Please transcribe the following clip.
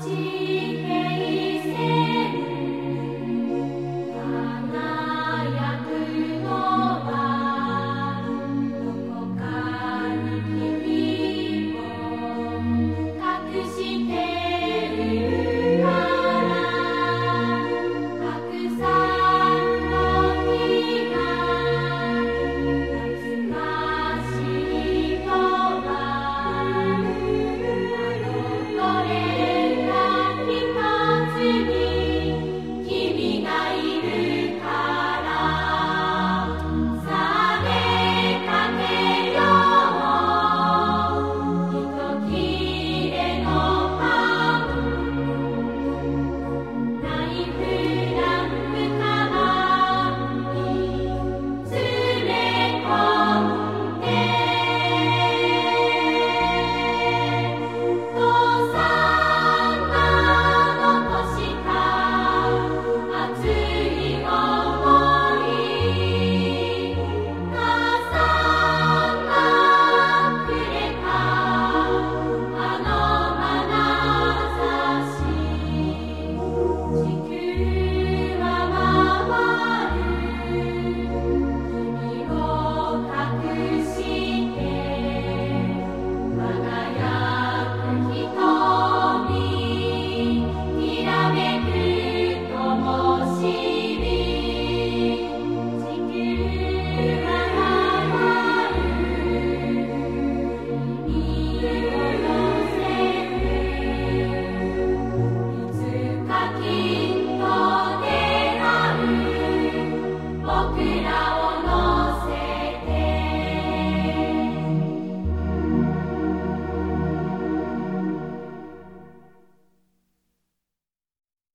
记